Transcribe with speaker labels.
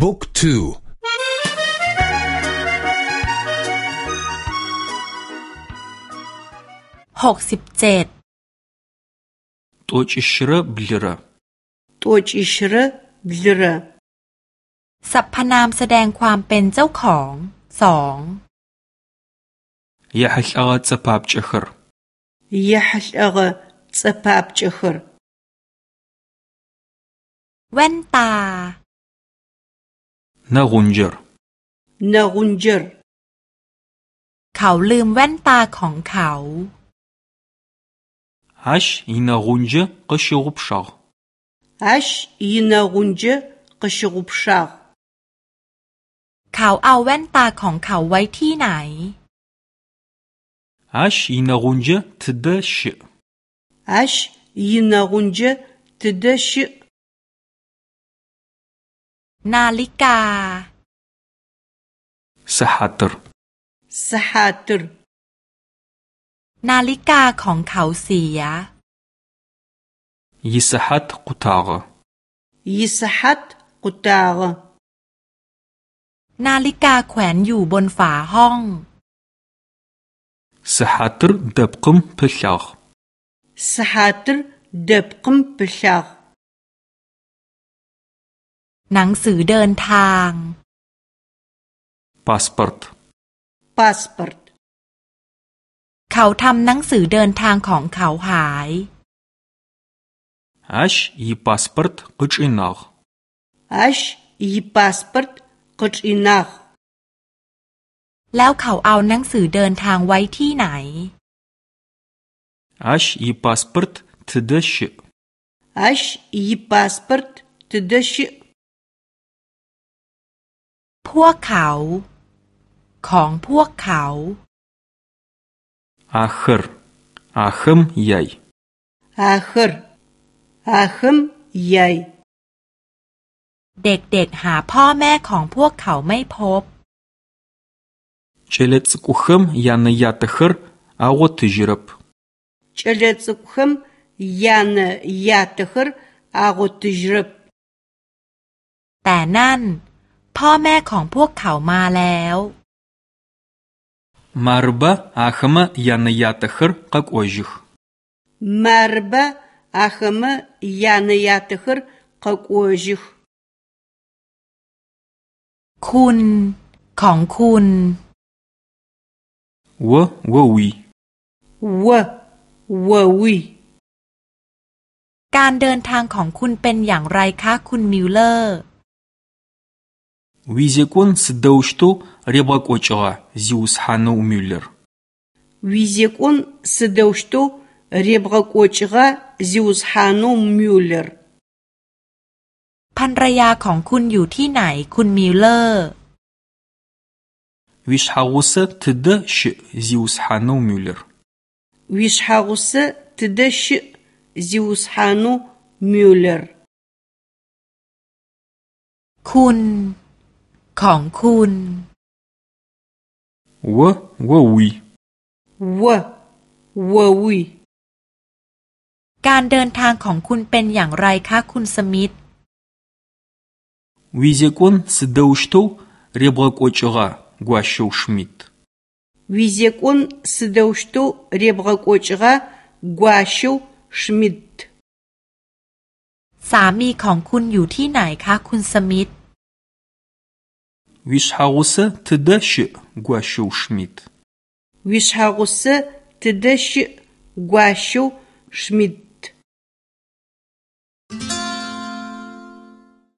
Speaker 1: บุ๊กทู
Speaker 2: หกสิบเจ็ด
Speaker 3: ตัวจิชระบลระ
Speaker 4: ตัวจิชระบลระ
Speaker 2: สรรพนามแสดงความเป็นเจ้าของสอง
Speaker 3: ยาฮัลอาตสปาบเจคร
Speaker 4: ยาฮัลอาตสปาบเจคร
Speaker 2: แว่นตา
Speaker 3: نغنجر
Speaker 4: نغنجر
Speaker 2: เขาลืมแว่นตาของเขา
Speaker 3: عش ينغنجه قشغبشغ
Speaker 4: عش ينغنجه قشغبشغ
Speaker 2: เขาเอาแว่นตาของเขาไว้ที่ไหน
Speaker 3: عش ينغنجه تدش
Speaker 4: عش ينغنجه تدش
Speaker 2: นาฬิกา
Speaker 3: سحاتر
Speaker 4: سحاتر
Speaker 2: นาฬิกาของเขาเสีย
Speaker 3: يسحت قطاغة
Speaker 4: يسحت قطاغة
Speaker 2: นาฬิกาแขวนอยู่บนฝาห้อง
Speaker 3: سحاتر دبقم بلغ
Speaker 4: سحاتر دبقم بلغ
Speaker 2: หนังสือเดินทาง
Speaker 3: паспорт.
Speaker 4: паспорт.
Speaker 2: เขาทำหนังสือเดินทางของเขาหาย
Speaker 3: ащ ипаспорт къычӏинагъ.
Speaker 4: ащ ипаспорт къычӏинагъ.
Speaker 2: แล้วเขาเอาหนังสือเดินทางไว้ที่ไหน
Speaker 3: ащ ипаспорт тыдэ щыӏ.
Speaker 4: ащ ипаспорт тыдэ щыӏ.
Speaker 2: พวกเขา ของพวกเขา
Speaker 3: ахэр. ахэм яй.
Speaker 4: ахэр. ахэм яй.
Speaker 2: เด็กๆหาพ่อแม่ของพวกเขาไม่พบ
Speaker 3: кӏэлэцӏыкӏухэм янэ-ятэхэр агъотыжьырэп.
Speaker 4: кӏэлэцӏыкӏухэм янэ ятэхэр агъотыжьырэп.
Speaker 2: แต่นั่น พ่อแม่ของพวกเขามาแล้ว
Speaker 3: มารบะอาคมะยานยาตะครกักอจิก
Speaker 4: มารบะอาคมะยานยาตะครกักอจิก
Speaker 2: คุณของคุณ
Speaker 3: วะวะวี
Speaker 4: วะวะวี
Speaker 2: การเดินทางของคุณเป็นอย่างไรคะคุณมิลเลอร์
Speaker 3: уизекӏон сыдэущтэу ребгъэкӏокӏыгъа зиусхьанэу Мюллер.
Speaker 4: уизекӏон сыдэущтэу ребгъэкӏокӏыгъа зиусхьанэу Мюллер.
Speaker 2: ภรรยาของคุณอยู่ที่ไหนคุณมิลเลอร์
Speaker 3: уишъхьагъусэ тыдэ щыӏ зиусхьанэу Мюллер.
Speaker 4: уишъхьагъусэ тыдэ щыӏ зиусхьанэу Мюллер.
Speaker 2: คุณ ของคุณ
Speaker 3: วะวะวี
Speaker 4: วะวะวี
Speaker 2: การเดินทางของคุณเป็นอย่างไรคะคุณสมิธ
Speaker 3: วิเซคุนสเดวชโตเรียบกโอชรากวาชชมิด
Speaker 4: วิเซคุนสเดวชโตเรียบกโอชรากวาชชมิด
Speaker 2: สามีของคุณอยู่ที่ไหนคะคุณสมิธ
Speaker 3: уишъхьагъусэ тыдэ щыӏ Гуащэу Шмидт.
Speaker 4: уишъхьагъусэ тыдэ щыӏ Гуащэу Шмидт.